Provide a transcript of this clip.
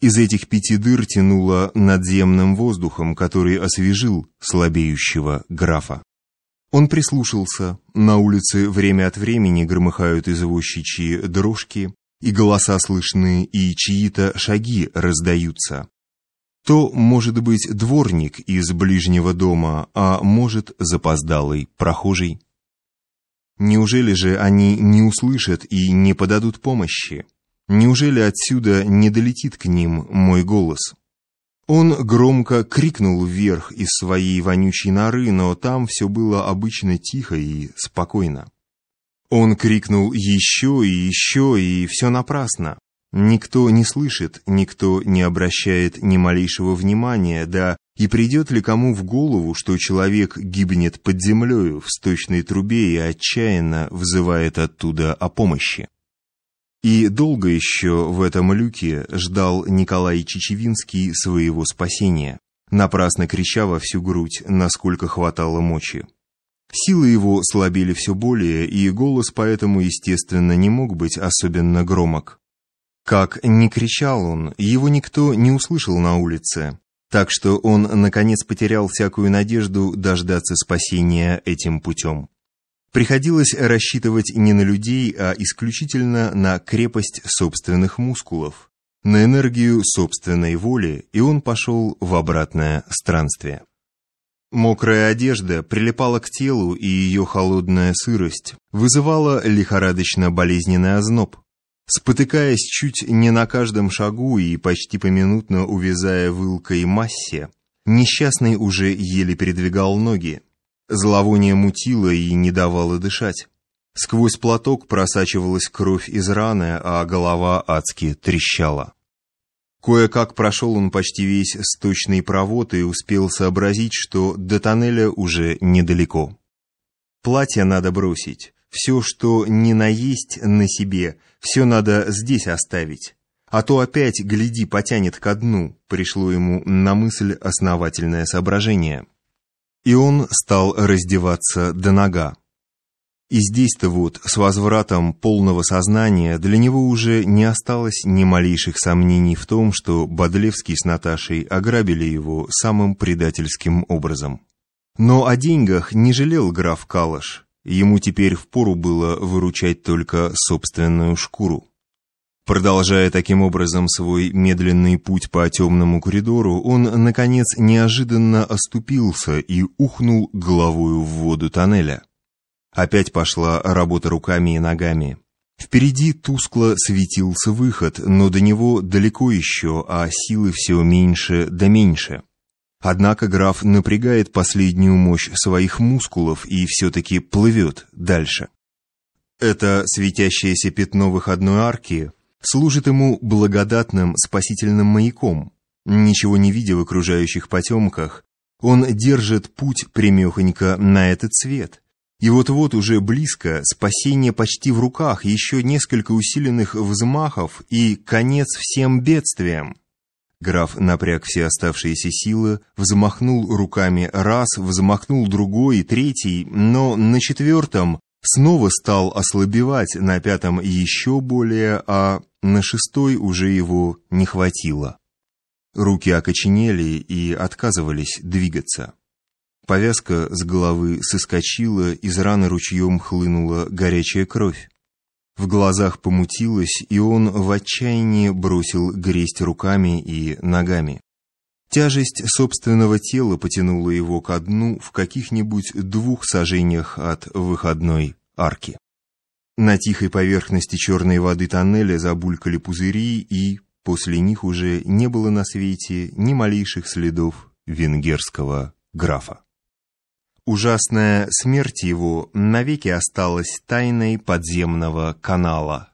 Из этих пяти дыр тянуло надземным воздухом, который освежил слабеющего графа. Он прислушался. На улице время от времени громыхают извозчичьи дрожки, и голоса слышны, и чьи-то шаги раздаются. То, может быть, дворник из ближнего дома, а может, запоздалый прохожий. Неужели же они не услышат и не подадут помощи? Неужели отсюда не долетит к ним мой голос? Он громко крикнул вверх из своей вонючей норы, но там все было обычно тихо и спокойно. Он крикнул еще и еще, и все напрасно. Никто не слышит, никто не обращает ни малейшего внимания, да и придет ли кому в голову, что человек гибнет под землею в сточной трубе и отчаянно взывает оттуда о помощи. И долго еще в этом люке ждал Николай Чечевинский своего спасения, напрасно крича во всю грудь, насколько хватало мочи. Силы его слабели все более, и голос поэтому, естественно, не мог быть особенно громок. Как ни кричал он, его никто не услышал на улице, так что он, наконец, потерял всякую надежду дождаться спасения этим путем. Приходилось рассчитывать не на людей, а исключительно на крепость собственных мускулов, на энергию собственной воли, и он пошел в обратное странствие. Мокрая одежда прилипала к телу, и ее холодная сырость вызывала лихорадочно-болезненный озноб. Спотыкаясь чуть не на каждом шагу и почти поминутно увязая в массе, несчастный уже еле передвигал ноги. Зловоние мутило и не давало дышать. Сквозь платок просачивалась кровь из раны, а голова адски трещала. Кое-как прошел он почти весь сточный провод и успел сообразить, что до тоннеля уже недалеко. Платье надо бросить, все, что не наесть на себе, все надо здесь оставить. А то опять, гляди, потянет ко дну, пришло ему на мысль основательное соображение. И он стал раздеваться до нога. И здесь-то вот, с возвратом полного сознания, для него уже не осталось ни малейших сомнений в том, что Бодлевский с Наташей ограбили его самым предательским образом. Но о деньгах не жалел граф Калаш. Ему теперь впору было выручать только собственную шкуру. Продолжая таким образом свой медленный путь по темному коридору, он, наконец, неожиданно оступился и ухнул головою в воду тоннеля. Опять пошла работа руками и ногами. Впереди тускло светился выход, но до него далеко еще, а силы все меньше да меньше. Однако граф напрягает последнюю мощь своих мускулов и все-таки плывет дальше. Это светящееся пятно выходной арки служит ему благодатным спасительным маяком. Ничего не видя в окружающих потемках, он держит путь прямехонько на этот свет. И вот-вот уже близко, спасение почти в руках, еще несколько усиленных взмахов и конец всем бедствиям. Граф напряг все оставшиеся силы, взмахнул руками раз, взмахнул другой третий, но на четвертом снова стал ослабевать, на пятом еще более, а на шестой уже его не хватило. Руки окоченели и отказывались двигаться. Повязка с головы соскочила, из раны ручьем хлынула горячая кровь. В глазах помутилось, и он в отчаянии бросил гресть руками и ногами. Тяжесть собственного тела потянула его ко дну в каких-нибудь двух сажениях от выходной арки. На тихой поверхности черной воды тоннеля забулькали пузыри, и после них уже не было на свете ни малейших следов венгерского графа. Ужасная смерть его навеки осталась тайной подземного канала,